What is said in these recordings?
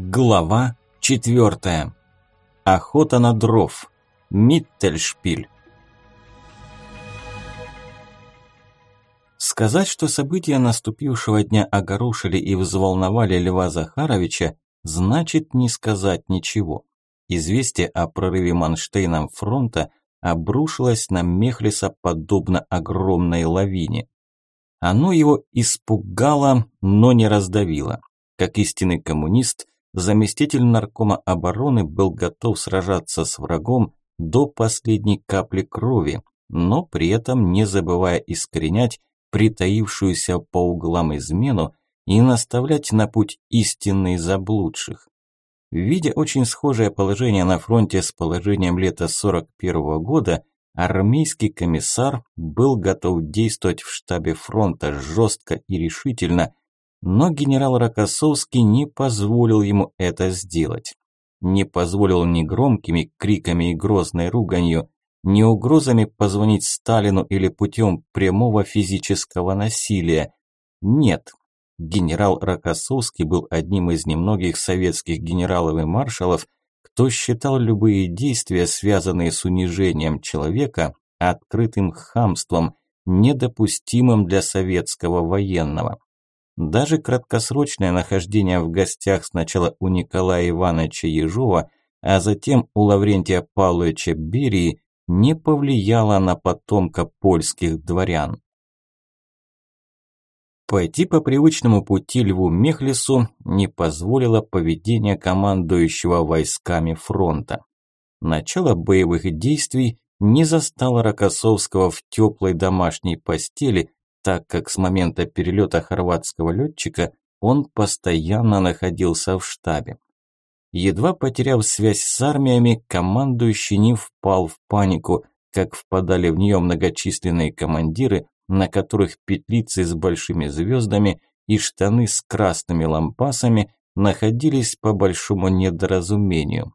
Глава четвертая. Охота на дров. Миттельшпиль. Сказать, что события наступившего дня огорошили и взволновали Льва Захаровича, значит не сказать ничего. Известие о прорыве Манштейном фронта обрушилось на Мехлиса подобно огромной лавине. Оно его испугало, но не раздавило. Как истинный коммунист – заместитель наркома обороны был готов сражаться с врагом до последней капли крови, но при этом не забывая искоренять притаившуюся по углам измену и наставлять на путь истинный заблудших. Видя очень схожее положение на фронте с положением лета 41 -го года, армейский комиссар был готов действовать в штабе фронта жестко и решительно, но генерал Рокоссовский не позволил ему это сделать. Не позволил ни громкими криками и грозной руганью, ни угрозами позвонить Сталину или путем прямого физического насилия. Нет, генерал Рокоссовский был одним из немногих советских генералов и маршалов, кто считал любые действия, связанные с унижением человека, открытым хамством, недопустимым для советского военного. Даже краткосрочное нахождение в гостях сначала у Николая Ивановича Ежова, а затем у Лаврентия Павловича Берии не повлияло на потомка польских дворян. Пойти по привычному пути Льву Мехлису не позволило поведение командующего войсками фронта. Начало боевых действий не застало Рокоссовского в теплой домашней постели, так как с момента перелета хорватского летчика он постоянно находился в штабе. Едва потеряв связь с армиями, командующий не впал в панику, как впадали в нее многочисленные командиры, на которых петлицы с большими звездами и штаны с красными лампасами находились по большому недоразумению.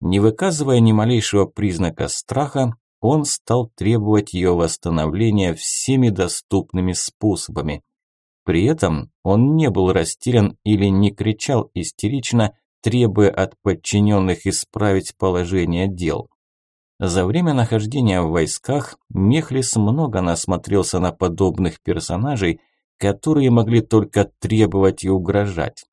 Не выказывая ни малейшего признака страха, он стал требовать ее восстановления всеми доступными способами. При этом он не был растерян или не кричал истерично, требуя от подчиненных исправить положение дел. За время нахождения в войсках Мехлис много насмотрелся на подобных персонажей, которые могли только требовать и угрожать.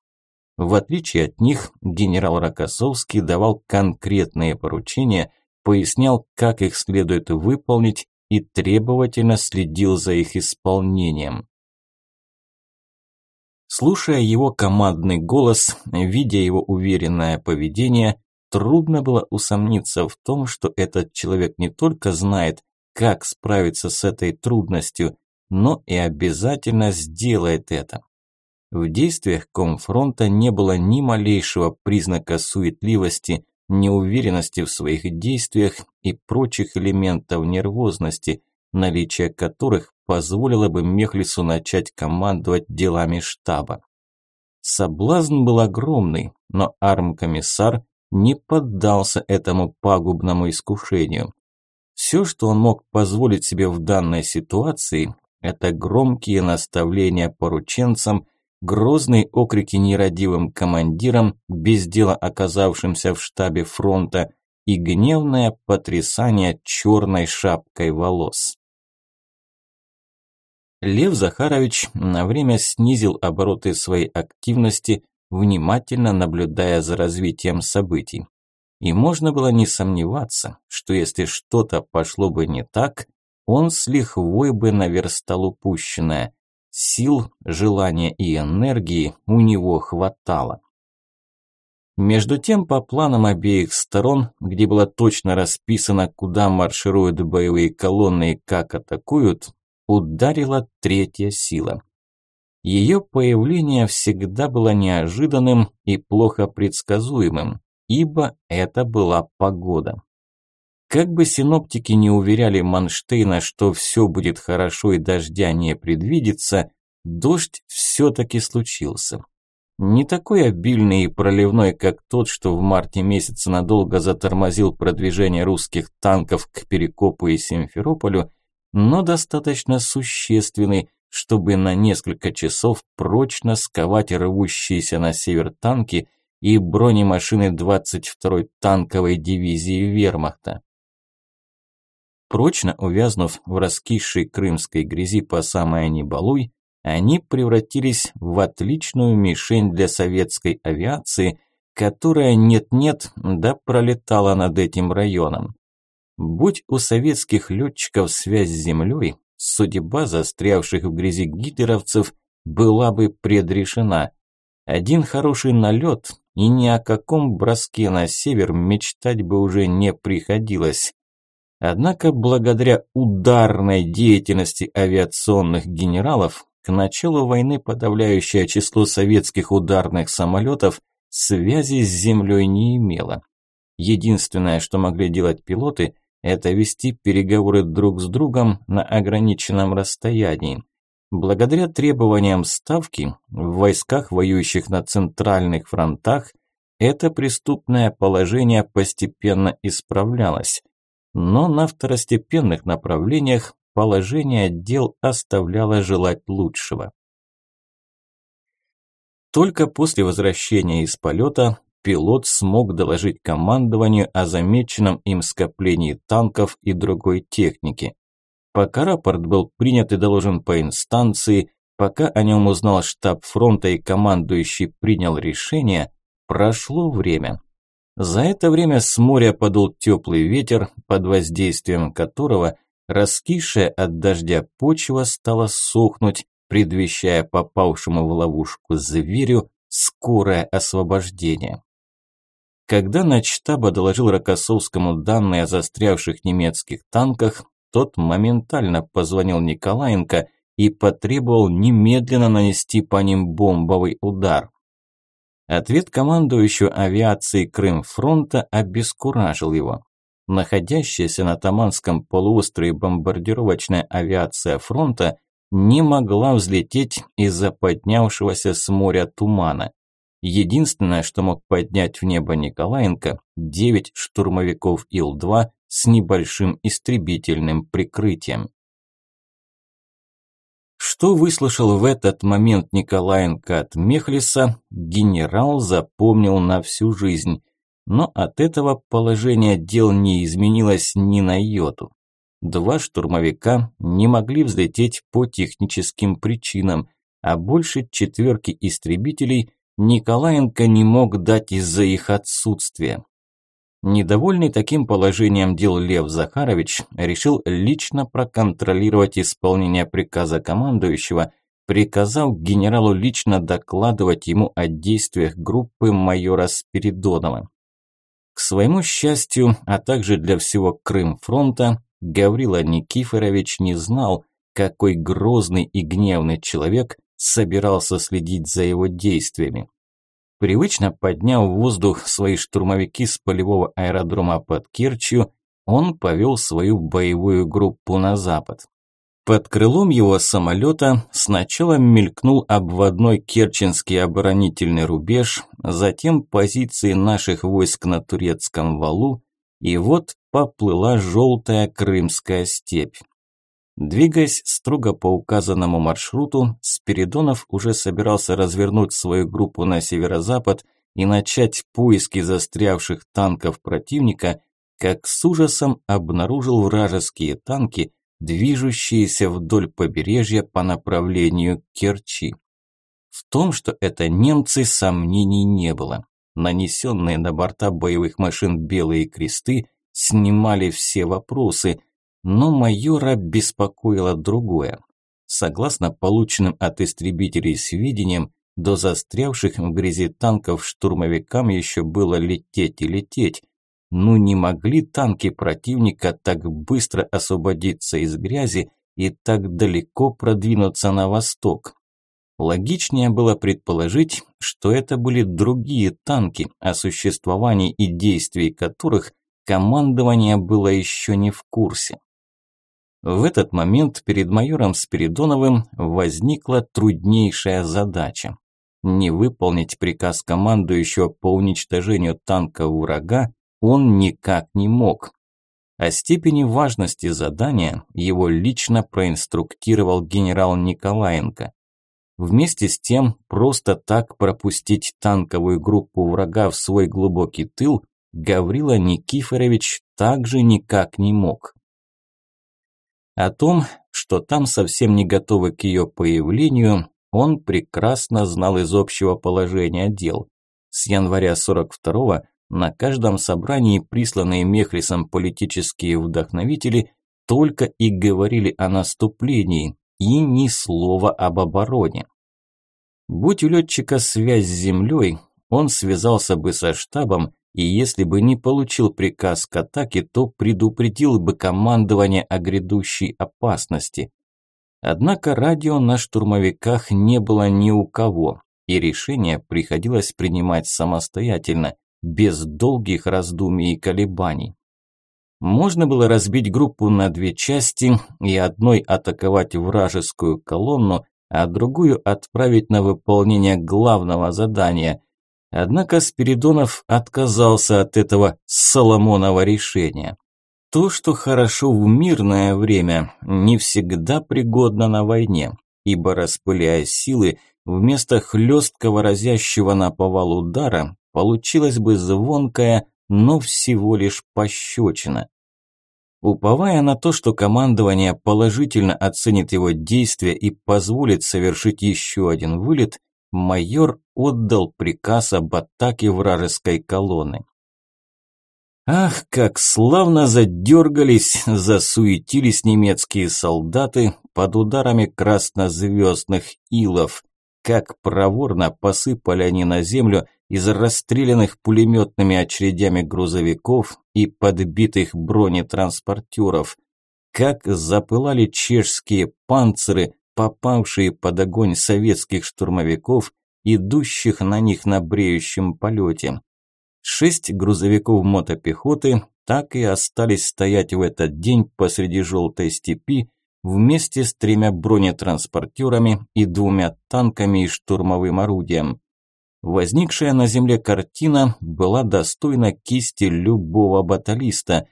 В отличие от них, генерал Рокоссовский давал конкретные поручения – пояснял, как их следует выполнить и требовательно следил за их исполнением. Слушая его командный голос, видя его уверенное поведение, трудно было усомниться в том, что этот человек не только знает, как справиться с этой трудностью, но и обязательно сделает это. В действиях Комфронта не было ни малейшего признака суетливости, неуверенности в своих действиях и прочих элементов нервозности, наличие которых позволило бы Мехлису начать командовать делами штаба. Соблазн был огромный, но армкомиссар не поддался этому пагубному искушению. Все, что он мог позволить себе в данной ситуации, это громкие наставления порученцам – грозные окрики нерадивым командирам, без дела оказавшимся в штабе фронта, и гневное потрясание черной шапкой волос. Лев Захарович на время снизил обороты своей активности, внимательно наблюдая за развитием событий. И можно было не сомневаться, что если что-то пошло бы не так, он с лихвой бы наверстал упущенное. Сил, желания и энергии у него хватало. Между тем, по планам обеих сторон, где было точно расписано, куда маршируют боевые колонны и как атакуют, ударила третья сила. Ее появление всегда было неожиданным и плохо предсказуемым, ибо это была погода. Как бы синоптики не уверяли Манштейна, что все будет хорошо и дождя не предвидится, дождь все-таки случился. Не такой обильный и проливной, как тот, что в марте месяце надолго затормозил продвижение русских танков к Перекопу и Симферополю, но достаточно существенный, чтобы на несколько часов прочно сковать рвущиеся на север танки и бронемашины 22-й танковой дивизии вермахта. Прочно увязнув в раскисшей крымской грязи по самое небалуй, они превратились в отличную мишень для советской авиации, которая нет-нет, да пролетала над этим районом. Будь у советских летчиков связь с землей, судьба застрявших в грязи гитлеровцев была бы предрешена. Один хороший налет, и ни о каком броске на север мечтать бы уже не приходилось. Однако благодаря ударной деятельности авиационных генералов к началу войны подавляющее число советских ударных самолетов связи с землей не имело. Единственное, что могли делать пилоты, это вести переговоры друг с другом на ограниченном расстоянии. Благодаря требованиям Ставки в войсках, воюющих на центральных фронтах, это преступное положение постепенно исправлялось но на второстепенных направлениях положение дел оставляло желать лучшего. Только после возвращения из полета пилот смог доложить командованию о замеченном им скоплении танков и другой техники. Пока рапорт был принят и доложен по инстанции, пока о нем узнал штаб фронта и командующий принял решение, прошло время. За это время с моря подул теплый ветер, под воздействием которого раскисшая от дождя почва стала сохнуть, предвещая попавшему в ловушку зверю скорое освобождение. Когда начштаба доложил Рокоссовскому данные о застрявших немецких танках, тот моментально позвонил Николаенко и потребовал немедленно нанести по ним бомбовый удар. Ответ командующего авиацией Крымфронта обескуражил его. Находящаяся на Таманском полуострове бомбардировочная авиация фронта не могла взлететь из-за поднявшегося с моря тумана. Единственное, что мог поднять в небо Николаенко – 9 штурмовиков Ил-2 с небольшим истребительным прикрытием. Что выслушал в этот момент Николаенко от Мехлиса, генерал запомнил на всю жизнь. Но от этого положение дел не изменилось ни на йоту. Два штурмовика не могли взлететь по техническим причинам, а больше четверки истребителей Николаенко не мог дать из-за их отсутствия. Недовольный таким положением дел Лев Захарович решил лично проконтролировать исполнение приказа командующего, приказав генералу лично докладывать ему о действиях группы майора Спиридонова. К своему счастью, а также для всего Крым-фронта, Гаврила Никифорович не знал, какой грозный и гневный человек собирался следить за его действиями. Привычно подняв в воздух свои штурмовики с полевого аэродрома под Керчью, он повел свою боевую группу на запад. Под крылом его самолета сначала мелькнул обводной керченский оборонительный рубеж, затем позиции наших войск на турецком валу, и вот поплыла желтая крымская степь. Двигаясь строго по указанному маршруту, Спиридонов уже собирался развернуть свою группу на северо-запад и начать поиски застрявших танков противника, как с ужасом обнаружил вражеские танки, движущиеся вдоль побережья по направлению Керчи. В том, что это немцы, сомнений не было. Нанесенные на борта боевых машин белые кресты снимали все вопросы – но майора беспокоило другое. Согласно полученным от истребителей сведениям, до застрявших в грязи танков штурмовикам еще было лететь и лететь. Ну не могли танки противника так быстро освободиться из грязи и так далеко продвинуться на восток. Логичнее было предположить, что это были другие танки, о существовании и действии которых командование было еще не в курсе. В этот момент перед майором Спиридоновым возникла труднейшая задача. Не выполнить приказ командующего по уничтожению танка врага он никак не мог. О степени важности задания его лично проинструктировал генерал Николаенко. Вместе с тем, просто так пропустить танковую группу врага в свой глубокий тыл Гаврила Никифорович также никак не мог. О том, что там совсем не готовы к ее появлению, он прекрасно знал из общего положения дел. С января 42-го на каждом собрании присланные Мехлисом политические вдохновители только и говорили о наступлении, и ни слова об обороне. Будь у летчика связь с землей, он связался бы со штабом, и если бы не получил приказ к атаке, то предупредил бы командование о грядущей опасности. Однако радио на штурмовиках не было ни у кого, и решение приходилось принимать самостоятельно, без долгих раздумий и колебаний. Можно было разбить группу на две части и одной атаковать вражескую колонну, а другую отправить на выполнение главного задания. Однако Спиридонов отказался от этого Соломонова решения. То, что хорошо в мирное время, не всегда пригодно на войне, ибо распыляя силы, вместо хлесткого разящего на повал удара, получилась бы звонкая, но всего лишь пощечина. Уповая на то, что командование положительно оценит его действия и позволит совершить еще один вылет, майор отдал приказ об атаке вражеской колонны. Ах, как славно задергались, засуетились немецкие солдаты под ударами краснозвездных илов. Как проворно посыпали они на землю из расстрелянных пулеметными очередями грузовиков и подбитых бронетранспортеров. Как запылали чешские панциры, попавшие под огонь советских штурмовиков, идущих на них на бреющем полете. Шесть грузовиков мотопехоты так и остались стоять в этот день посреди желтой степи вместе с тремя бронетранспортерами и двумя танками и штурмовым орудием. Возникшая на земле картина была достойна кисти любого баталиста,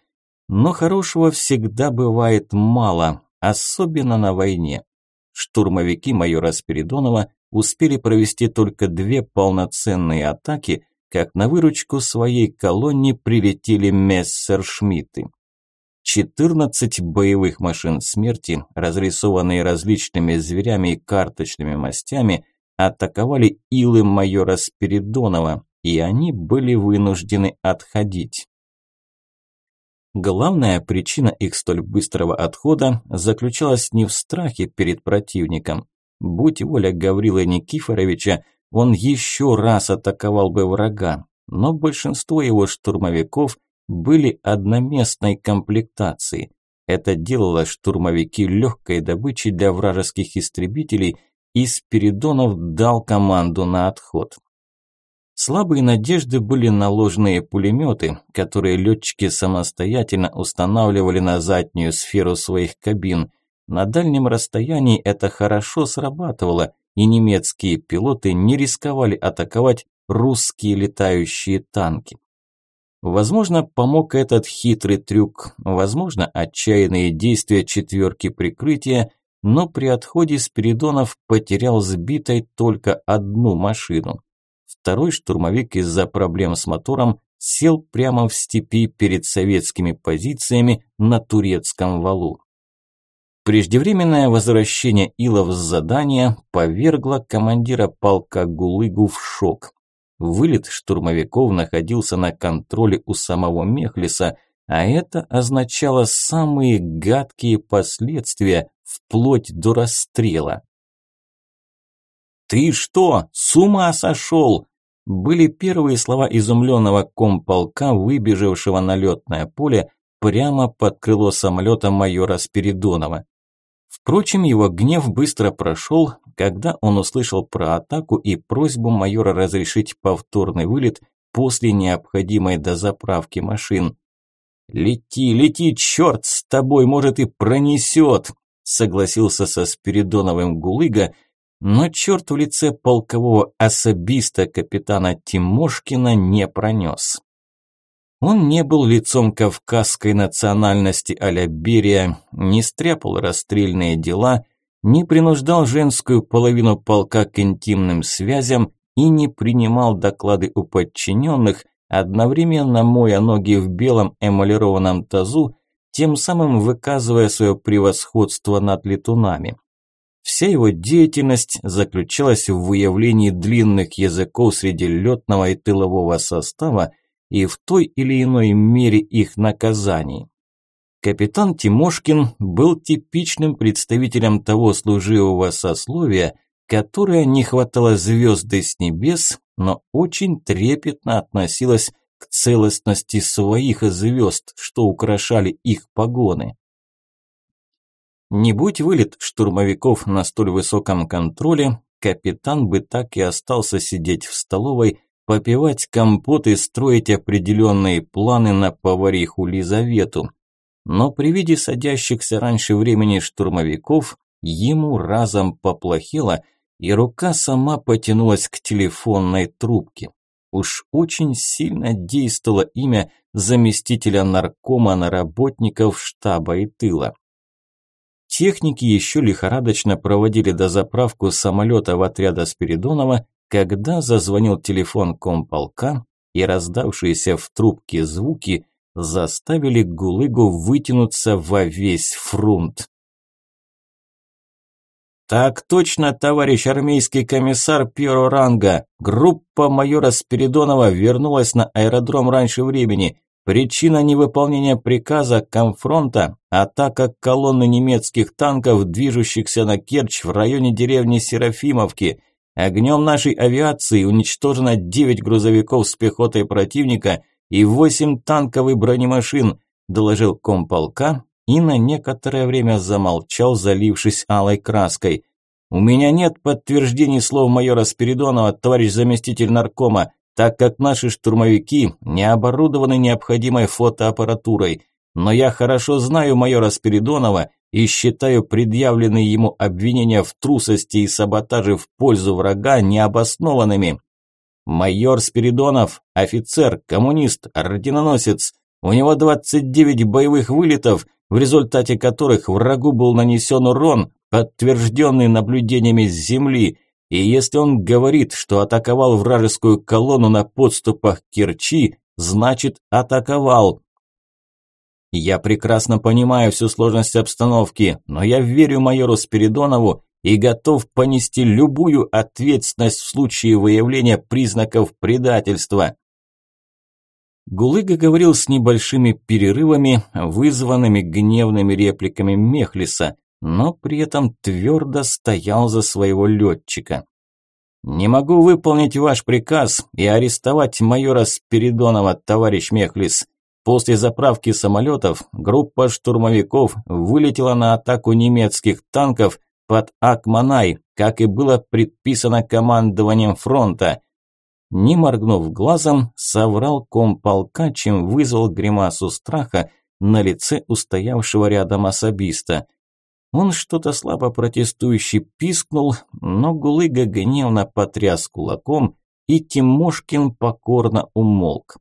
но хорошего всегда бывает мало, особенно на войне. Штурмовики майора Спиридонова успели провести только две полноценные атаки, как на выручку своей колонне прилетели мессершмитты. 14 боевых машин смерти, разрисованные различными зверями и карточными мастями, атаковали илы майора Спиридонова, и они были вынуждены отходить. Главная причина их столь быстрого отхода заключалась не в страхе перед противником. Будь воля Гаврила Никифоровича, он еще раз атаковал бы врага, но большинство его штурмовиков были одноместной комплектации. Это делало штурмовики легкой добычей для вражеских истребителей, и Спиридонов дал команду на отход. Слабые надежды были наложенные пулеметы, которые летчики самостоятельно устанавливали на заднюю сферу своих кабин. На дальнем расстоянии это хорошо срабатывало, и немецкие пилоты не рисковали атаковать русские летающие танки. Возможно, помог этот хитрый трюк, возможно, отчаянные действия четверки прикрытия, но при отходе Спиридонов потерял сбитой только одну машину. Второй штурмовик из-за проблем с мотором сел прямо в степи перед советскими позициями на турецком валу. Преждевременное возвращение Илов с задания повергло командира полка Гулыгу в шок. Вылет штурмовиков находился на контроле у самого Мехлиса, а это означало самые гадкие последствия, вплоть до расстрела. «Ты что, с ума сошел?» Были первые слова изумленного комполка, выбежавшего на летное поле прямо под крыло самолета майора Спиридонова. Впрочем, его гнев быстро прошел, когда он услышал про атаку и просьбу майора разрешить повторный вылет после необходимой дозаправки машин. «Лети, лети, черт с тобой, может и пронесет!» согласился со Спиридоновым Гулыга, но черт в лице полкового особиста капитана Тимошкина не пронес. Он не был лицом кавказской национальности а Берия, не стряпал расстрельные дела, не принуждал женскую половину полка к интимным связям и не принимал доклады у подчиненных, одновременно моя ноги в белом эмалированном тазу, тем самым выказывая свое превосходство над летунами. Вся его деятельность заключалась в выявлении длинных языков среди летного и тылового состава и в той или иной мере их наказании. Капитан Тимошкин был типичным представителем того служивого сословия, которое не хватало звезды с небес, но очень трепетно относилось к целостности своих звезд, что украшали их погоны. Не будь вылет штурмовиков на столь высоком контроле, капитан бы так и остался сидеть в столовой, попивать компот и строить определенные планы на повариху Лизавету. Но при виде садящихся раньше времени штурмовиков ему разом поплохело, и рука сама потянулась к телефонной трубке. Уж очень сильно действовало имя заместителя наркома на работников штаба и тыла. Техники еще лихорадочно проводили дозаправку самолета в отряда Спиридонова, когда зазвонил телефон комполка, и раздавшиеся в трубке звуки заставили Гулыгу вытянуться во весь фрунт. «Так точно, товарищ армейский комиссар первого ранга. Группа майора Спиридонова вернулась на аэродром раньше времени. Причина невыполнения приказа комфронта – атака колонны немецких танков, движущихся на Керчь в районе деревни Серафимовки. Огнем нашей авиации уничтожено 9 грузовиков с пехотой противника и 8 танков и бронемашин, доложил комполка и на некоторое время замолчал, залившись алой краской. «У меня нет подтверждений слов майора Спиридонова, товарищ заместитель наркома так как наши штурмовики не оборудованы необходимой фотоаппаратурой. Но я хорошо знаю майора Спиридонова и считаю предъявленные ему обвинения в трусости и саботаже в пользу врага необоснованными. Майор Спиридонов – офицер, коммунист, орденоносец. У него 29 боевых вылетов, в результате которых врагу был нанесен урон, подтвержденный наблюдениями с земли – и если он говорит, что атаковал вражескую колонну на подступах к Керчи, значит атаковал. Я прекрасно понимаю всю сложность обстановки, но я верю майору Спиридонову и готов понести любую ответственность в случае выявления признаков предательства. Гулыга говорил с небольшими перерывами, вызванными гневными репликами Мехлиса, но при этом твердо стоял за своего летчика. «Не могу выполнить ваш приказ и арестовать майора Спиридонова, товарищ Мехлис. После заправки самолетов группа штурмовиков вылетела на атаку немецких танков под Акманай, как и было предписано командованием фронта. Не моргнув глазом, соврал комполка, чем вызвал гримасу страха на лице устоявшего рядом особиста. Он что-то слабо протестующе пискнул, но Гулыга гневно потряс кулаком, и Тимошкин покорно умолк.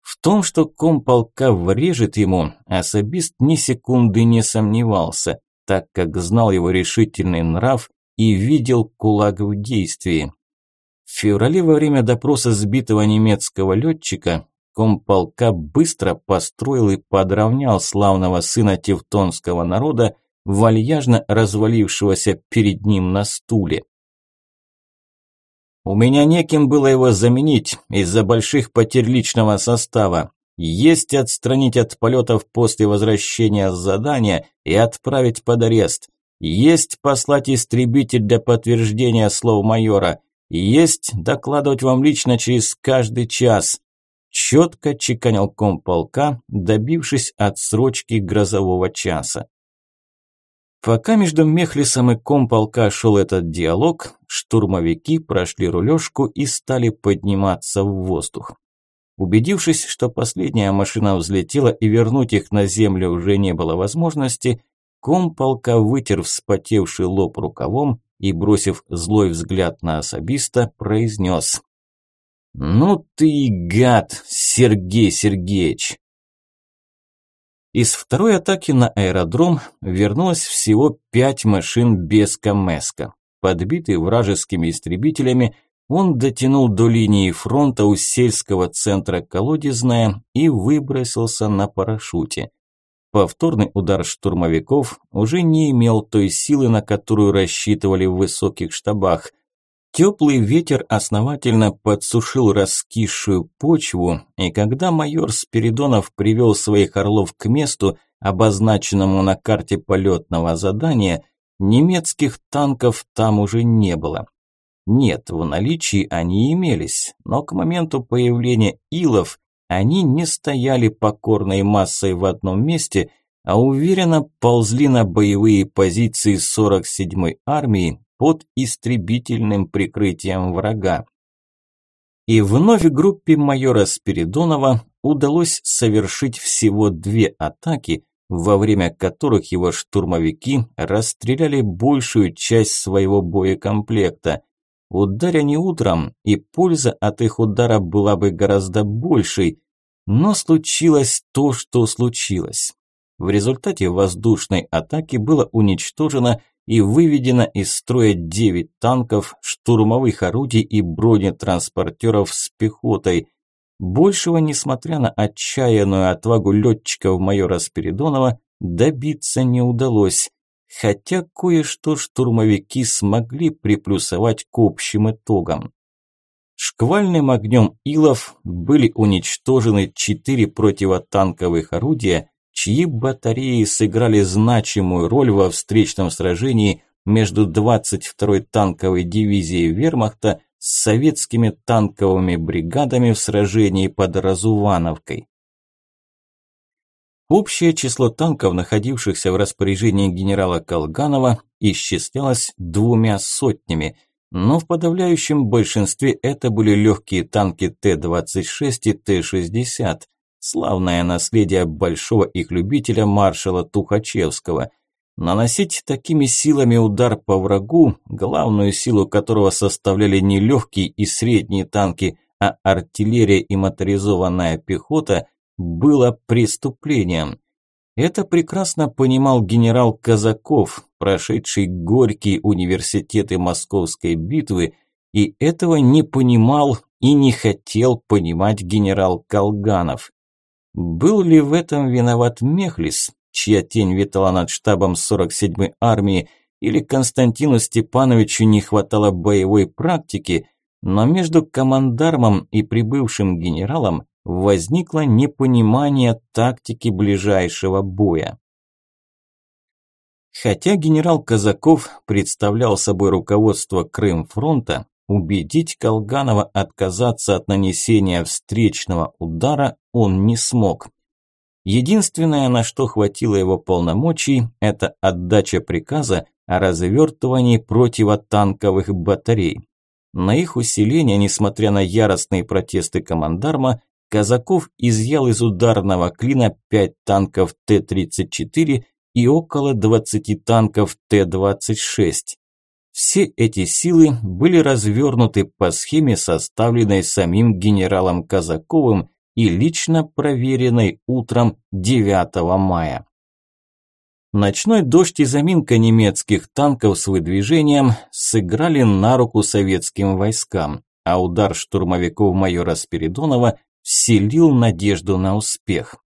В том, что комполка врежет ему, особист ни секунды не сомневался, так как знал его решительный нрав и видел кулак в действии. В феврале во время допроса сбитого немецкого летчика комполка быстро построил и подровнял славного сына тевтонского народа, вальяжно развалившегося перед ним на стуле. У меня неким было его заменить из-за больших потерь личного состава. Есть отстранить от полетов после возвращения с задания и отправить под арест. Есть послать истребитель для подтверждения слов майора. Есть докладывать вам лично через каждый час. Четко чеканил комполка, добившись отсрочки грозового часа. Пока между Мехлисом и комполка шел этот диалог, штурмовики прошли рулежку и стали подниматься в воздух. Убедившись, что последняя машина взлетела и вернуть их на землю уже не было возможности, комполка вытер вспотевший лоб рукавом и, бросив злой взгляд на особиста, произнес «Ну ты гад, Сергей Сергеевич!» Из второй атаки на аэродром вернулось всего пять машин без Камеска. Подбитый вражескими истребителями, он дотянул до линии фронта у сельского центра Колодезная и выбросился на парашюте. Повторный удар штурмовиков уже не имел той силы, на которую рассчитывали в высоких штабах. Теплый ветер основательно подсушил раскисшую почву, и когда майор Спиридонов привел своих орлов к месту, обозначенному на карте полетного задания, немецких танков там уже не было. Нет, в наличии они имелись, но к моменту появления илов они не стояли покорной массой в одном месте, а уверенно ползли на боевые позиции 47-й армии под истребительным прикрытием врага. И вновь группе майора Спиридонова удалось совершить всего две атаки, во время которых его штурмовики расстреляли большую часть своего боекомплекта. Ударя не утром, и польза от их удара была бы гораздо большей, но случилось то, что случилось. В результате воздушной атаки было уничтожено и выведено из строя 9 танков, штурмовых орудий и бронетранспортеров с пехотой. Большего, несмотря на отчаянную отвагу летчиков майора Спиридонова, добиться не удалось, хотя кое-что штурмовики смогли приплюсовать к общим итогам. Шквальным огнем илов были уничтожены четыре противотанковых орудия, чьи батареи сыграли значимую роль во встречном сражении между 22-й танковой дивизией вермахта с советскими танковыми бригадами в сражении под Разувановкой. Общее число танков, находившихся в распоряжении генерала Колганова, исчислялось двумя сотнями, но в подавляющем большинстве это были легкие танки Т-26 и Т-60, славное наследие большого их любителя маршала Тухачевского. Наносить такими силами удар по врагу, главную силу которого составляли не легкие и средние танки, а артиллерия и моторизованная пехота, было преступлением. Это прекрасно понимал генерал Казаков, прошедший горькие университеты Московской битвы, и этого не понимал и не хотел понимать генерал Колганов. Был ли в этом виноват Мехлис, чья тень витала над штабом 47-й армии, или Константину Степановичу не хватало боевой практики, но между командармом и прибывшим генералом возникло непонимание тактики ближайшего боя. Хотя генерал Казаков представлял собой руководство Крымфронта, убедить Колганова отказаться от нанесения встречного удара он не смог. Единственное, на что хватило его полномочий, это отдача приказа о развертывании противотанковых батарей. На их усиление, несмотря на яростные протесты командарма, Казаков изъял из ударного клина 5 танков Т-34 и около 20 танков Т-26. Все эти силы были развернуты по схеме, составленной самим генералом Казаковым и лично проверенной утром 9 мая. Ночной дождь и заминка немецких танков с выдвижением сыграли на руку советским войскам, а удар штурмовиков майора Спиридонова вселил надежду на успех.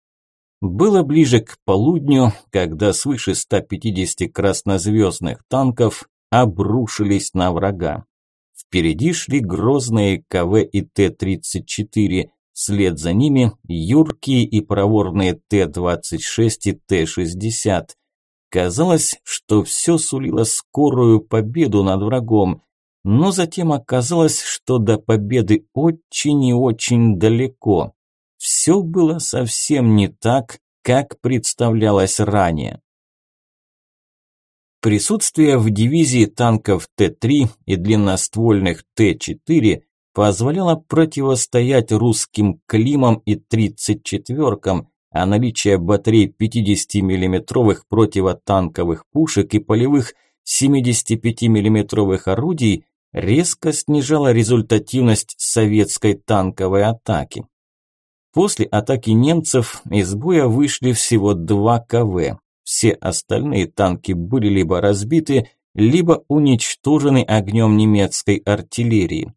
Было ближе к полудню, когда свыше 150 краснозвездных танков обрушились на врага. Впереди шли грозные КВ и Т-34, вслед за ними юркие и проворные Т-26 и Т-60. Казалось, что все сулило скорую победу над врагом, но затем оказалось, что до победы очень и очень далеко. Все было совсем не так, как представлялось ранее. Присутствие в дивизии танков Т-3 и длинноствольных Т-4 позволяло противостоять русским Климам и 34-кам, а наличие батарей 50 миллиметровых противотанковых пушек и полевых 75 миллиметровых орудий резко снижало результативность советской танковой атаки. После атаки немцев из боя вышли всего два КВ. Все остальные танки были либо разбиты, либо уничтожены огнем немецкой артиллерии.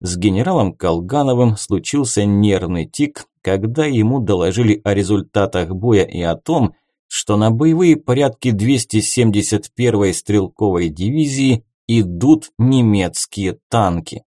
С генералом Колгановым случился нервный тик, когда ему доложили о результатах боя и о том, что на боевые порядки 271-й стрелковой дивизии идут немецкие танки.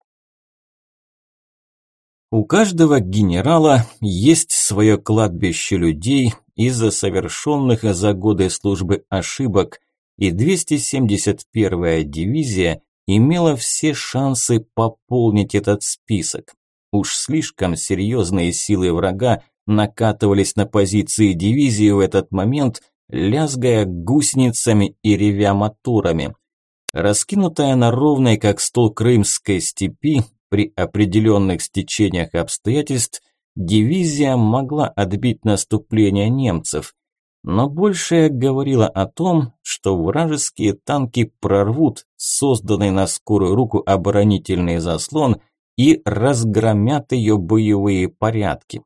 У каждого генерала есть свое кладбище людей из-за совершенных за годы службы ошибок, и 271-я дивизия имела все шансы пополнить этот список. Уж слишком серьезные силы врага накатывались на позиции дивизии в этот момент, лязгая гусеницами и ревя моторами. Раскинутая на ровной, как стол крымской степи, при определенных стечениях обстоятельств дивизия могла отбить наступление немцев, но большее говорило о том, что вражеские танки прорвут созданный на скорую руку оборонительный заслон и разгромят ее боевые порядки.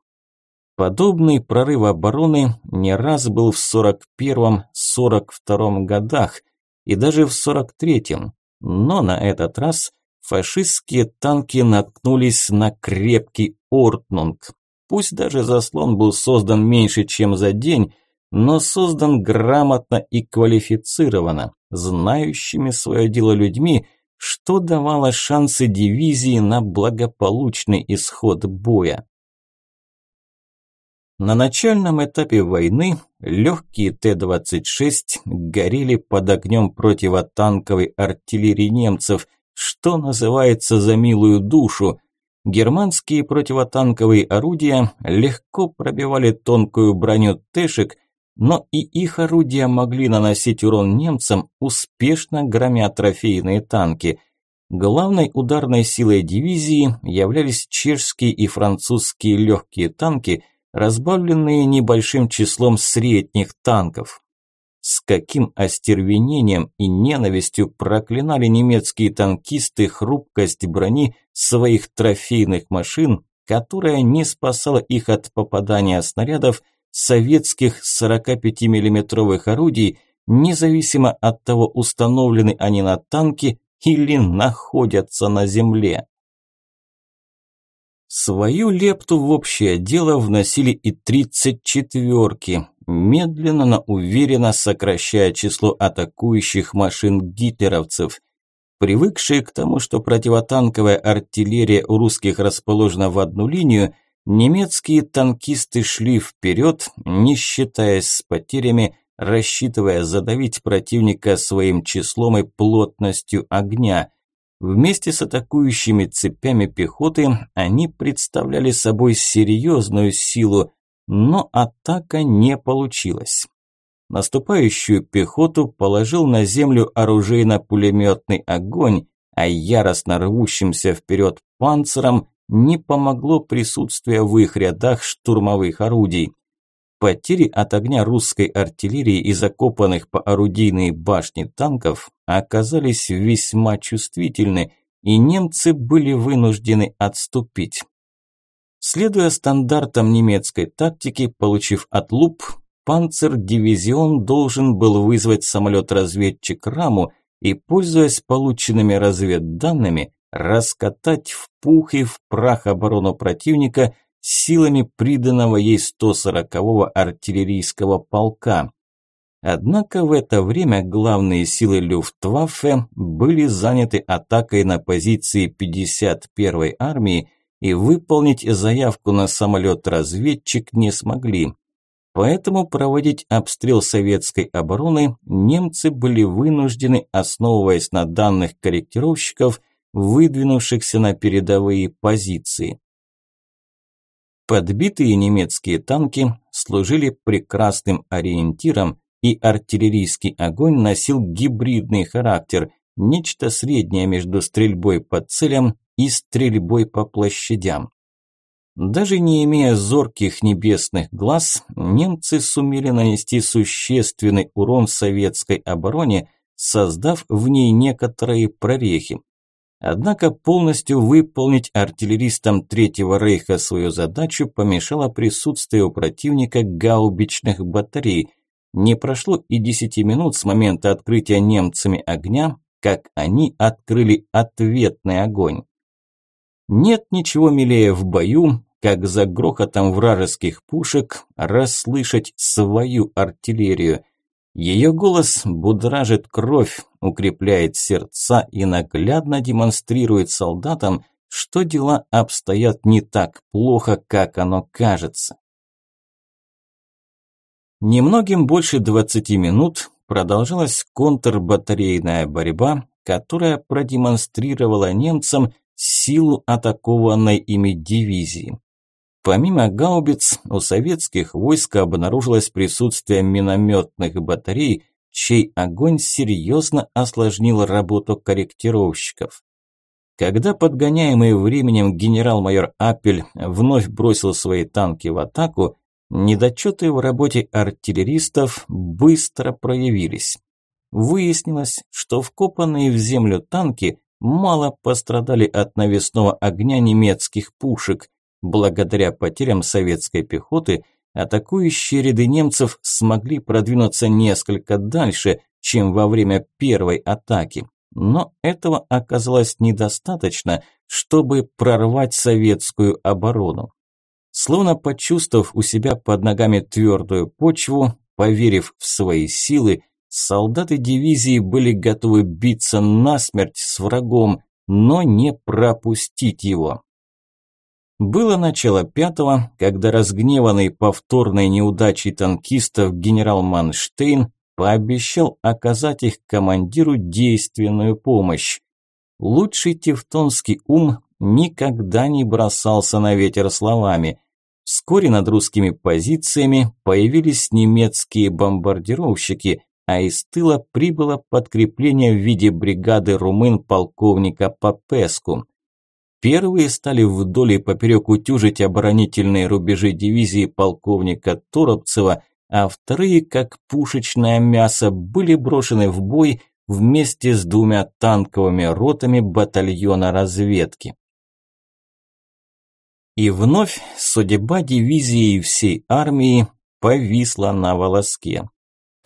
Подобный прорыв обороны не раз был в 41-42 годах и даже в 43-м, но на этот раз фашистские танки наткнулись на крепкий Ортнунг. Пусть даже заслон был создан меньше, чем за день, но создан грамотно и квалифицированно, знающими свое дело людьми, что давало шансы дивизии на благополучный исход боя. На начальном этапе войны легкие Т-26 горели под огнем противотанковой артиллерии немцев, что называется за милую душу. Германские противотанковые орудия легко пробивали тонкую броню Тэшек, но и их орудия могли наносить урон немцам, успешно громя трофейные танки. Главной ударной силой дивизии являлись чешские и французские легкие танки, разбавленные небольшим числом средних танков. С каким остервенением и ненавистью проклинали немецкие танкисты хрупкость брони своих трофейных машин, которая не спасала их от попадания снарядов советских 45 миллиметровых орудий, независимо от того, установлены они на танке или находятся на земле. Свою лепту в общее дело вносили и 34-ки, медленно, но уверенно сокращая число атакующих машин гитлеровцев. Привыкшие к тому, что противотанковая артиллерия у русских расположена в одну линию, немецкие танкисты шли вперед, не считаясь с потерями, рассчитывая задавить противника своим числом и плотностью огня. Вместе с атакующими цепями пехоты они представляли собой серьезную силу, но атака не получилась. Наступающую пехоту положил на землю оружейно-пулеметный огонь, а яростно рвущимся вперед панцирам не помогло присутствие в их рядах штурмовых орудий. Потери от огня русской артиллерии и закопанных по орудийные башни танков оказались весьма чувствительны, и немцы были вынуждены отступить. Следуя стандартам немецкой тактики, получив отлуп, панцер-дивизион должен был вызвать самолет-разведчик Раму и, пользуясь полученными разведданными, раскатать в пух и в прах оборону противника силами приданного ей 140-го артиллерийского полка. Однако в это время главные силы Люфтваффе были заняты атакой на позиции 51-й армии и выполнить заявку на самолет-разведчик не смогли. Поэтому проводить обстрел советской обороны немцы были вынуждены, основываясь на данных корректировщиков, выдвинувшихся на передовые позиции. Подбитые немецкие танки служили прекрасным ориентиром, и артиллерийский огонь носил гибридный характер, нечто среднее между стрельбой по целям и стрельбой по площадям. Даже не имея зорких небесных глаз, немцы сумели нанести существенный урон советской обороне, создав в ней некоторые прорехи. Однако полностью выполнить артиллеристам Третьего Рейха свою задачу помешало присутствие у противника гаубичных батарей. Не прошло и десяти минут с момента открытия немцами огня, как они открыли ответный огонь. Нет ничего милее в бою, как за грохотом вражеских пушек расслышать свою артиллерию – ее голос будоражит кровь, укрепляет сердца и наглядно демонстрирует солдатам, что дела обстоят не так плохо, как оно кажется. Немногим больше 20 минут продолжалась контрбатарейная борьба, которая продемонстрировала немцам силу атакованной ими дивизии. Помимо гаубиц, у советских войск обнаружилось присутствие минометных батарей, чей огонь серьезно осложнил работу корректировщиков. Когда подгоняемый временем генерал-майор Апель вновь бросил свои танки в атаку, недочеты в работе артиллеристов быстро проявились. Выяснилось, что вкопанные в землю танки мало пострадали от навесного огня немецких пушек, Благодаря потерям советской пехоты, атакующие ряды немцев смогли продвинуться несколько дальше, чем во время первой атаки. Но этого оказалось недостаточно, чтобы прорвать советскую оборону. Словно почувствовав у себя под ногами твердую почву, поверив в свои силы, солдаты дивизии были готовы биться насмерть с врагом, но не пропустить его. Было начало пятого, когда разгневанный повторной неудачей танкистов генерал Манштейн пообещал оказать их командиру действенную помощь. Лучший тевтонский ум никогда не бросался на ветер словами. Вскоре над русскими позициями появились немецкие бомбардировщики, а из тыла прибыло подкрепление в виде бригады румын полковника Попеску. Первые стали вдоль и поперек утюжить оборонительные рубежи дивизии полковника Торопцева, а вторые, как пушечное мясо, были брошены в бой вместе с двумя танковыми ротами батальона разведки. И вновь судьба дивизии и всей армии повисла на волоске.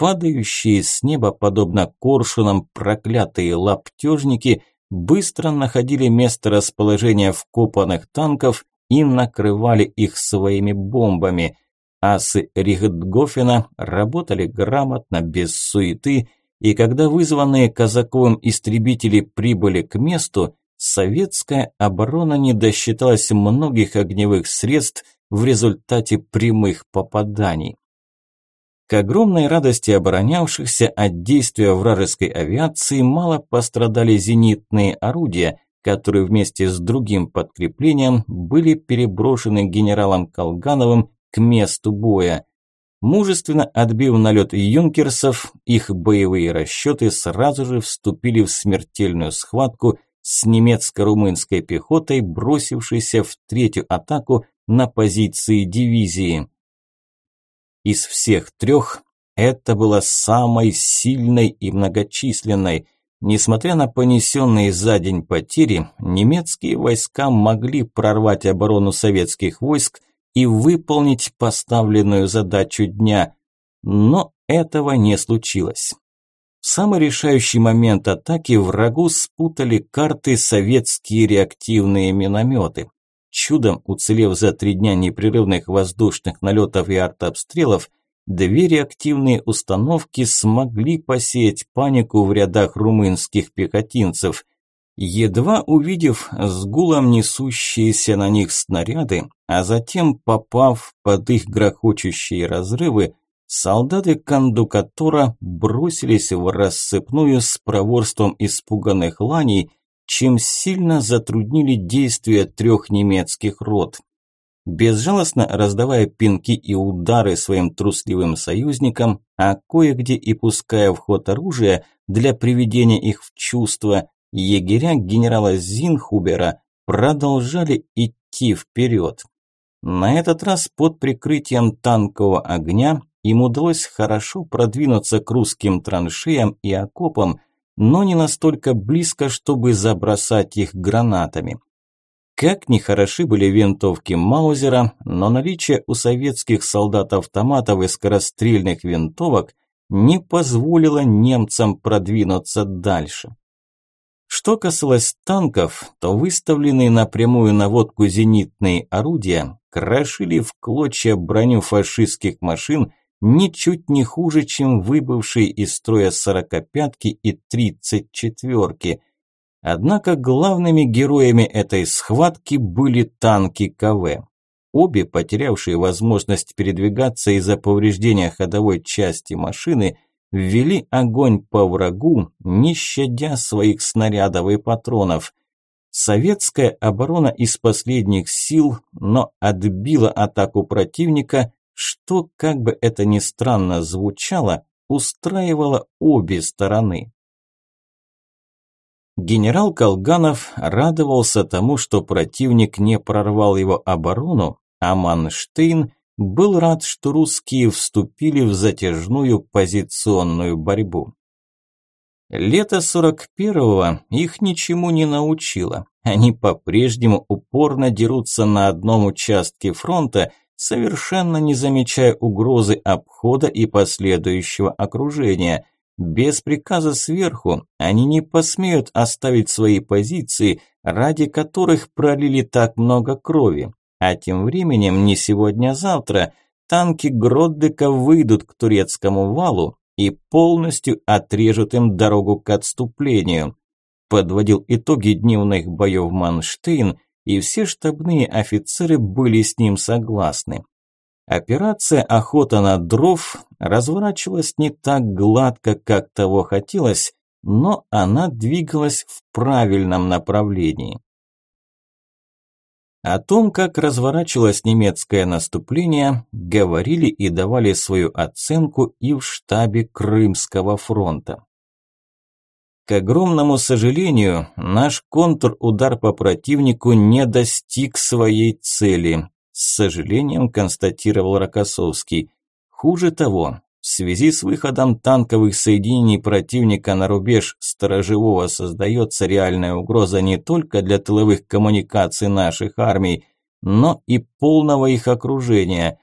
Падающие с неба, подобно коршунам, проклятые лаптежники быстро находили место расположения вкопанных танков и накрывали их своими бомбами. Асы Рихтгофена работали грамотно, без суеты, и когда вызванные Казаковым истребители прибыли к месту, советская оборона не досчиталась многих огневых средств в результате прямых попаданий. К огромной радости оборонявшихся от действия вражеской авиации мало пострадали зенитные орудия, которые вместе с другим подкреплением были переброшены генералом Колгановым к месту боя. Мужественно отбив налет юнкерсов, их боевые расчеты сразу же вступили в смертельную схватку с немецко-румынской пехотой, бросившейся в третью атаку на позиции дивизии. Из всех трех это была самой сильной и многочисленной. Несмотря на понесенные за день потери, немецкие войска могли прорвать оборону советских войск и выполнить поставленную задачу дня. Но этого не случилось. В самый решающий момент атаки врагу спутали карты советские реактивные минометы. Чудом уцелев за три дня непрерывных воздушных налетов и артобстрелов, две реактивные установки смогли посеять панику в рядах румынских пехотинцев. Едва увидев с гулом несущиеся на них снаряды, а затем попав под их грохочущие разрывы, солдаты кондукатора бросились в рассыпную с проворством испуганных ланей, чем сильно затруднили действия трех немецких рот. Безжалостно раздавая пинки и удары своим трусливым союзникам, а кое-где и пуская в ход оружие для приведения их в чувство, егеря генерала Зинхубера продолжали идти вперед. На этот раз под прикрытием танкового огня им удалось хорошо продвинуться к русским траншеям и окопам, но не настолько близко, чтобы забросать их гранатами. Как ни хороши были винтовки Маузера, но наличие у советских солдат автоматов и скорострельных винтовок не позволило немцам продвинуться дальше. Что касалось танков, то выставленные на прямую наводку зенитные орудия крошили в клочья броню фашистских машин ничуть не хуже, чем выбывшие из строя сорокопятки и тридцать четверки. Однако главными героями этой схватки были танки КВ. Обе, потерявшие возможность передвигаться из-за повреждения ходовой части машины – ввели огонь по врагу, не щадя своих снарядов и патронов. Советская оборона из последних сил, но отбила атаку противника, что, как бы это ни странно звучало, устраивало обе стороны. Генерал Колганов радовался тому, что противник не прорвал его оборону, а Манштейн был рад, что русские вступили в затяжную позиционную борьбу. Лето 41-го их ничему не научило. Они по-прежнему упорно дерутся на одном участке фронта, совершенно не замечая угрозы обхода и последующего окружения. Без приказа сверху они не посмеют оставить свои позиции, ради которых пролили так много крови. А тем временем, не сегодня, а завтра, танки Гроддека выйдут к турецкому валу и полностью отрежут им дорогу к отступлению. Подводил итоги дневных боев Манштейн, и все штабные офицеры были с ним согласны. Операция «Охота на дров» разворачивалась не так гладко, как того хотелось, но она двигалась в правильном направлении. О том, как разворачивалось немецкое наступление, говорили и давали свою оценку и в штабе Крымского фронта. К огромному сожалению, наш контрудар по противнику не достиг своей цели, с сожалением констатировал Рокоссовский. Хуже того, в связи с выходом танковых соединений противника на рубеж сторожевого создается реальная угроза не только для тыловых коммуникаций наших армий, но и полного их окружения.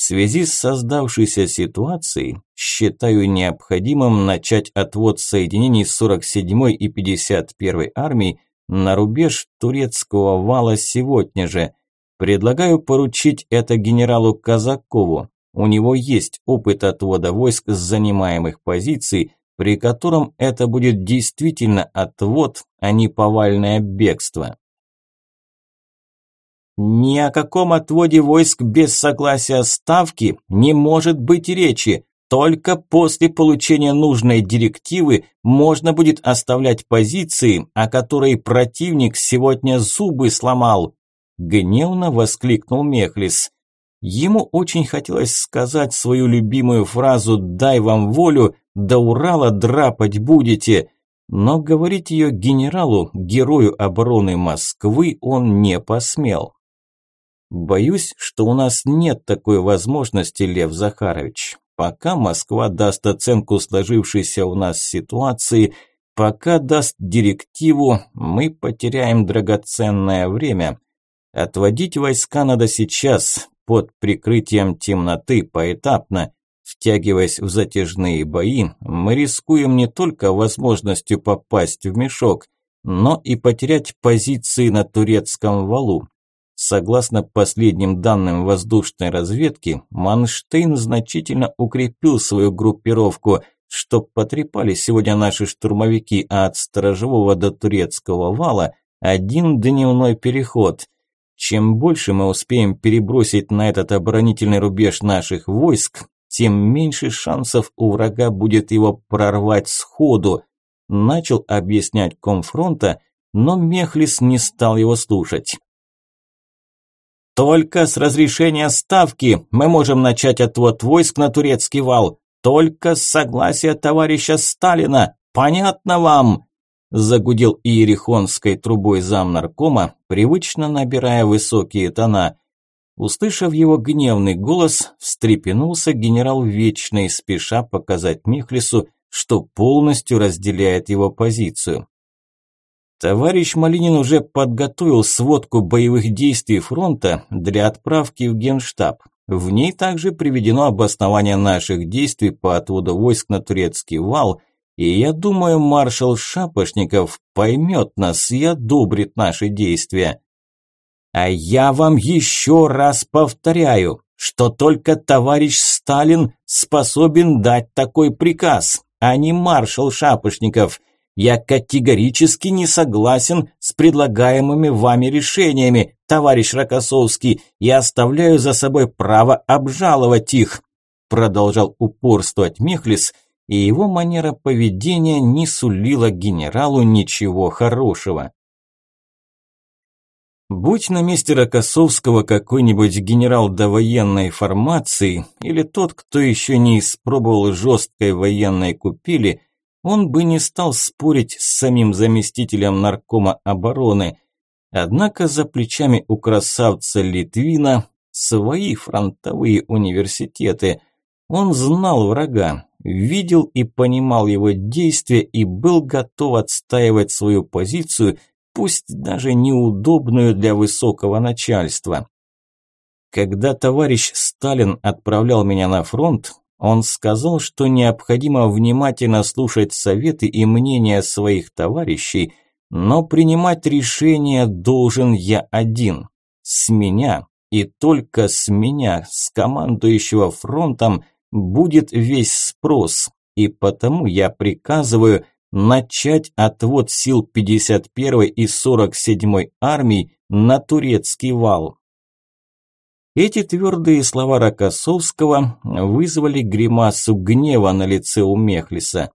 В связи с создавшейся ситуацией считаю необходимым начать отвод соединений 47-й и 51-й армий на рубеж турецкого вала сегодня же. Предлагаю поручить это генералу Казакову, у него есть опыт отвода войск с занимаемых позиций, при котором это будет действительно отвод, а не повальное бегство. Ни о каком отводе войск без согласия Ставки не может быть речи. Только после получения нужной директивы можно будет оставлять позиции, о которой противник сегодня зубы сломал. Гневно воскликнул Мехлис. Ему очень хотелось сказать свою любимую фразу «дай вам волю», «до Урала драпать будете», но говорить ее генералу, герою обороны Москвы, он не посмел. Боюсь, что у нас нет такой возможности, Лев Захарович. Пока Москва даст оценку сложившейся у нас ситуации, пока даст директиву, мы потеряем драгоценное время. Отводить войска надо сейчас, под прикрытием темноты поэтапно, втягиваясь в затяжные бои, мы рискуем не только возможностью попасть в мешок, но и потерять позиции на турецком валу. Согласно последним данным воздушной разведки, Манштейн значительно укрепил свою группировку, что потрепали сегодня наши штурмовики, а от сторожевого до турецкого вала один дневной переход – чем больше мы успеем перебросить на этот оборонительный рубеж наших войск, тем меньше шансов у врага будет его прорвать сходу. Начал объяснять комфронта, но Мехлис не стал его слушать. Только с разрешения ставки мы можем начать отвод войск на турецкий вал. Только с согласия товарища Сталина. Понятно вам? Загудел иерихонской трубой замнаркома, привычно набирая высокие тона. Услышав его гневный голос, встрепенулся генерал Вечный, спеша показать Михлису, что полностью разделяет его позицию. Товарищ Малинин уже подготовил сводку боевых действий фронта для отправки в Генштаб. В ней также приведено обоснование наших действий по отводу войск на турецкий вал, и я думаю, маршал Шапошников поймет нас и одобрит наши действия. А я вам еще раз повторяю, что только товарищ Сталин способен дать такой приказ, а не маршал Шапошников. Я категорически не согласен с предлагаемыми вами решениями, товарищ Рокоссовский, и оставляю за собой право обжаловать их», продолжал упорствовать Мехлис, и его манера поведения не сулила генералу ничего хорошего. Будь на месте Рокоссовского какой-нибудь генерал довоенной формации или тот, кто еще не испробовал жесткой военной купили, он бы не стал спорить с самим заместителем наркома обороны. Однако за плечами у красавца Литвина свои фронтовые университеты. Он знал врага, видел и понимал его действия и был готов отстаивать свою позицию – пусть даже неудобную для высокого начальства. Когда товарищ Сталин отправлял меня на фронт, он сказал, что необходимо внимательно слушать советы и мнения своих товарищей, но принимать решения должен я один, с меня, и только с меня, с командующего фронтом, будет весь спрос, и потому я приказываю начать отвод сил 51-й и 47-й армий на турецкий вал. Эти твердые слова Рокоссовского вызвали гримасу гнева на лице у Мехлиса.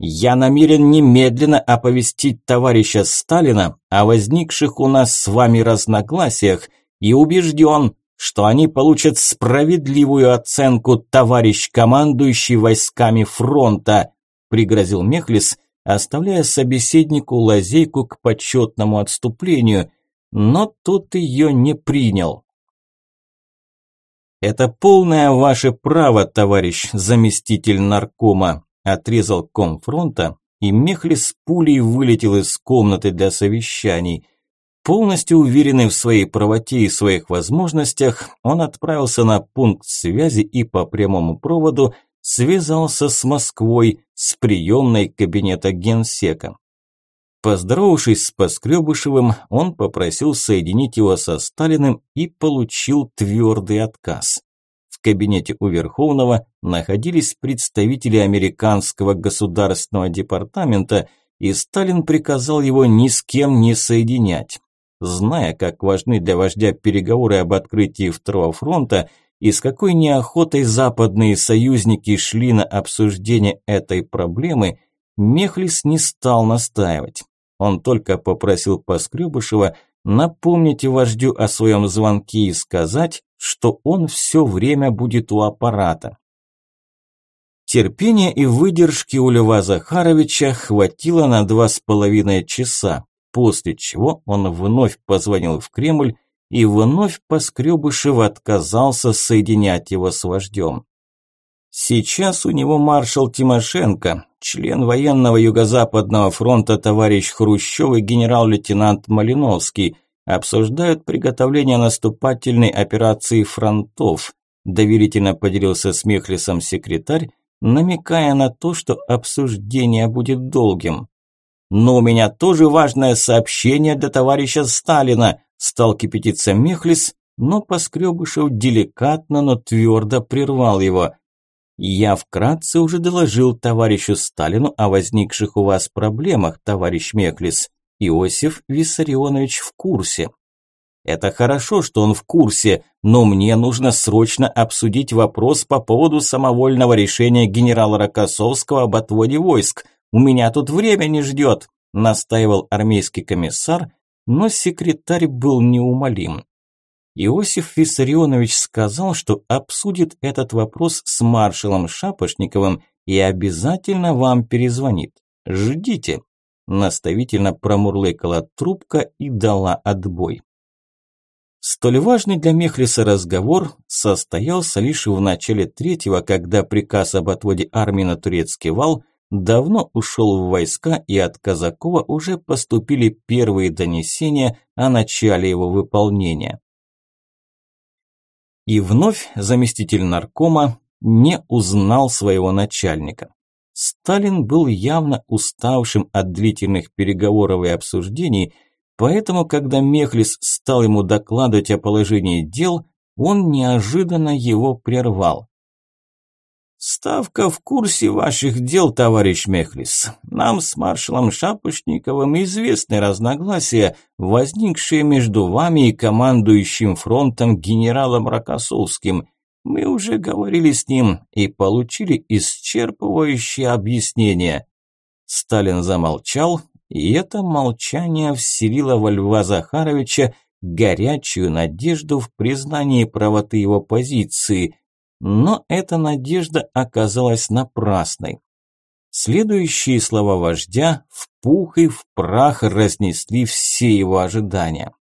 «Я намерен немедленно оповестить товарища Сталина о возникших у нас с вами разногласиях и убежден, что они получат справедливую оценку товарищ командующий войсками фронта, пригрозил Мехлис, оставляя собеседнику лазейку к почетному отступлению, но тот ее не принял. «Это полное ваше право, товарищ заместитель наркома», отрезал комфронта, и Мехлис пулей вылетел из комнаты для совещаний. Полностью уверенный в своей правоте и своих возможностях, он отправился на пункт связи и по прямому проводу – связался с Москвой, с приемной кабинета генсека. Поздоровавшись с Поскребышевым, он попросил соединить его со Сталиным и получил твердый отказ. В кабинете у Верховного находились представители американского государственного департамента, и Сталин приказал его ни с кем не соединять. Зная, как важны для вождя переговоры об открытии Второго фронта, и с какой неохотой западные союзники шли на обсуждение этой проблемы, Мехлис не стал настаивать. Он только попросил Поскребышева напомнить вождю о своем звонке и сказать, что он все время будет у аппарата. Терпения и выдержки у Льва Захаровича хватило на два с половиной часа, после чего он вновь позвонил в Кремль и вновь Поскребышев отказался соединять его с вождем. Сейчас у него маршал Тимошенко, член военного Юго-Западного фронта товарищ Хрущев и генерал-лейтенант Малиновский обсуждают приготовление наступательной операции фронтов, доверительно поделился с Мехлисом секретарь, намекая на то, что обсуждение будет долгим. «Но у меня тоже важное сообщение для товарища Сталина», Стал кипятиться Мехлис, но Поскребышев деликатно, но твердо прервал его. «Я вкратце уже доложил товарищу Сталину о возникших у вас проблемах, товарищ Мехлис. Иосиф Виссарионович в курсе». «Это хорошо, что он в курсе, но мне нужно срочно обсудить вопрос по поводу самовольного решения генерала Рокоссовского об отводе войск. У меня тут время не ждет», – настаивал армейский комиссар, но секретарь был неумолим. Иосиф Виссарионович сказал, что обсудит этот вопрос с маршалом Шапошниковым и обязательно вам перезвонит. Ждите. Наставительно промурлыкала трубка и дала отбой. Столь важный для Мехлиса разговор состоялся лишь в начале третьего, когда приказ об отводе армии на турецкий вал давно ушел в войска, и от Казакова уже поступили первые донесения о начале его выполнения. И вновь заместитель наркома не узнал своего начальника. Сталин был явно уставшим от длительных переговоров и обсуждений, поэтому, когда Мехлис стал ему докладывать о положении дел, он неожиданно его прервал. «Ставка в курсе ваших дел, товарищ Мехлис. Нам с маршалом Шапошниковым известны разногласия, возникшие между вами и командующим фронтом генералом Рокоссовским. Мы уже говорили с ним и получили исчерпывающее объяснение». Сталин замолчал, и это молчание вселило во Льва Захаровича горячую надежду в признании правоты его позиции – но эта надежда оказалась напрасной. Следующие слова вождя в пух и в прах разнесли все его ожидания.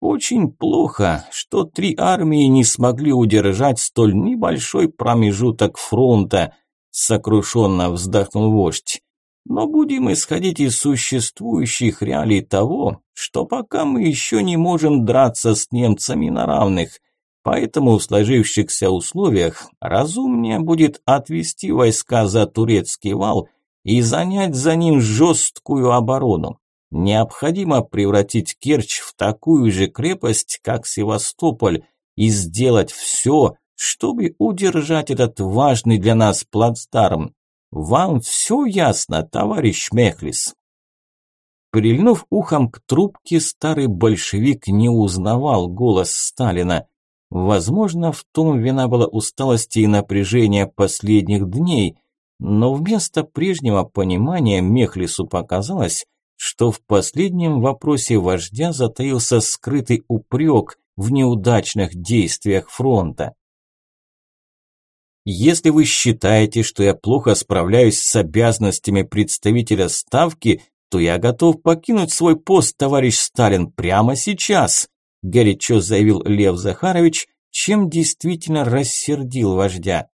Очень плохо, что три армии не смогли удержать столь небольшой промежуток фронта, сокрушенно вздохнул вождь. Но будем исходить из существующих реалий того, что пока мы еще не можем драться с немцами на равных. Поэтому в сложившихся условиях разумнее будет отвести войска за турецкий вал и занять за ним жесткую оборону. Необходимо превратить Керчь в такую же крепость, как Севастополь, и сделать все, чтобы удержать этот важный для нас плацдарм. Вам все ясно, товарищ Мехлис? Прильнув ухом к трубке, старый большевик не узнавал голос Сталина. Возможно, в том вина была усталости и напряжения последних дней, но вместо прежнего понимания Мехлису показалось, что в последнем вопросе вождя затаился скрытый упрек в неудачных действиях фронта. Если вы считаете, что я плохо справляюсь с обязанностями представителя Ставки, то я готов покинуть свой пост, товарищ Сталин, прямо сейчас горячо заявил Лев Захарович, чем действительно рассердил вождя.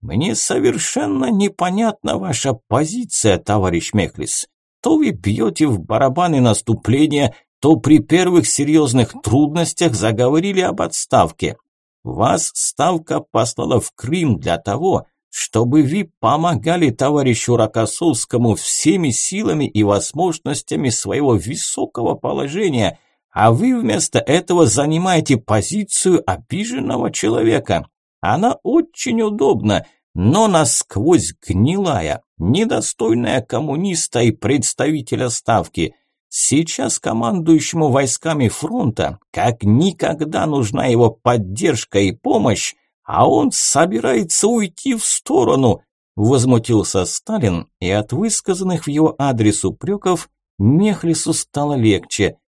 «Мне совершенно непонятна ваша позиция, товарищ Мехлис. То вы бьете в барабаны наступления, то при первых серьезных трудностях заговорили об отставке. Вас ставка послала в Крым для того, чтобы вы помогали товарищу Рокоссовскому всеми силами и возможностями своего высокого положения – а вы вместо этого занимаете позицию обиженного человека. Она очень удобна, но насквозь гнилая, недостойная коммуниста и представителя Ставки. Сейчас командующему войсками фронта как никогда нужна его поддержка и помощь, а он собирается уйти в сторону, возмутился Сталин, и от высказанных в его адрес упреков Мехлису стало легче –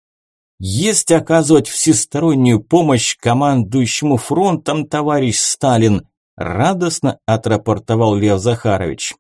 есть оказывать всестороннюю помощь командующему фронтом товарищ Сталин, радостно отрапортовал Лев Захарович.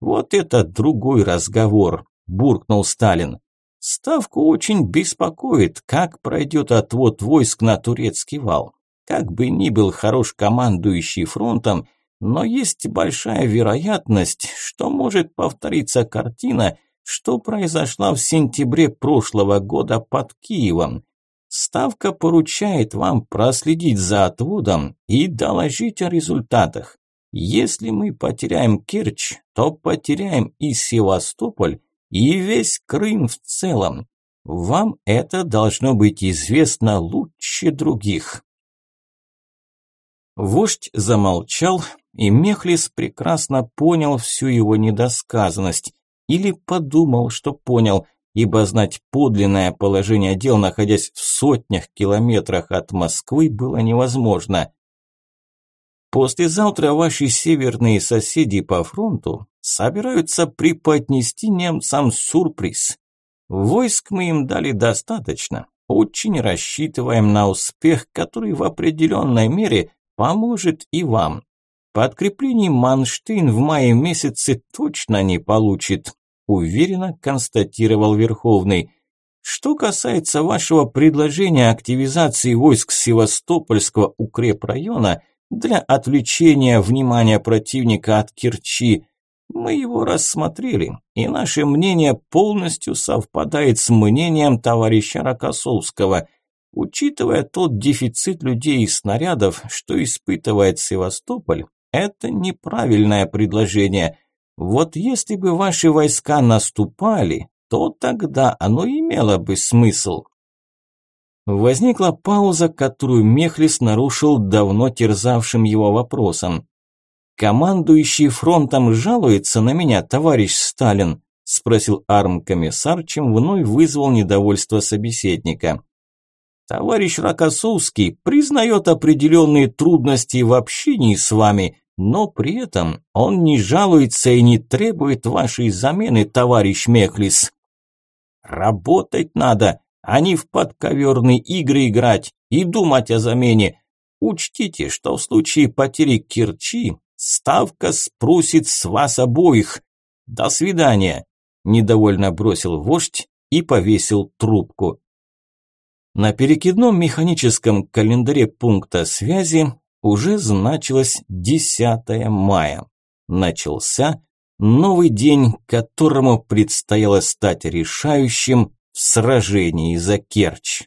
Вот это другой разговор, буркнул Сталин. Ставку очень беспокоит, как пройдет отвод войск на турецкий вал. Как бы ни был хорош командующий фронтом, но есть большая вероятность, что может повториться картина – что произошла в сентябре прошлого года под Киевом. Ставка поручает вам проследить за отводом и доложить о результатах. Если мы потеряем Керчь, то потеряем и Севастополь, и весь Крым в целом. Вам это должно быть известно лучше других. Вождь замолчал, и Мехлис прекрасно понял всю его недосказанность или подумал, что понял, ибо знать подлинное положение дел, находясь в сотнях километрах от Москвы, было невозможно. Послезавтра ваши северные соседи по фронту собираются преподнести немцам сюрприз. Войск мы им дали достаточно, очень рассчитываем на успех, который в определенной мере поможет и вам. Подкреплений Манштейн в мае месяце точно не получит, уверенно констатировал Верховный. Что касается вашего предложения активизации войск Севастопольского укрепрайона для отвлечения внимания противника от Керчи, Мы его рассмотрели, и наше мнение полностью совпадает с мнением товарища Рокоссовского. Учитывая тот дефицит людей и снарядов, что испытывает Севастополь, это неправильное предложение. Вот если бы ваши войска наступали, то тогда оно имело бы смысл. Возникла пауза, которую Мехлис нарушил давно терзавшим его вопросом. «Командующий фронтом жалуется на меня, товарищ Сталин?» – спросил армкомиссар, чем вновь вызвал недовольство собеседника. «Товарищ Рокоссовский признает определенные трудности в общении с вами, но при этом он не жалуется и не требует вашей замены, товарищ Мехлис. Работать надо, а не в подковерные игры играть и думать о замене. Учтите, что в случае потери Керчи ставка спросит с вас обоих. До свидания, недовольно бросил вождь и повесил трубку. На перекидном механическом календаре пункта связи уже значилось 10 мая. Начался новый день, которому предстояло стать решающим в сражении за Керчь.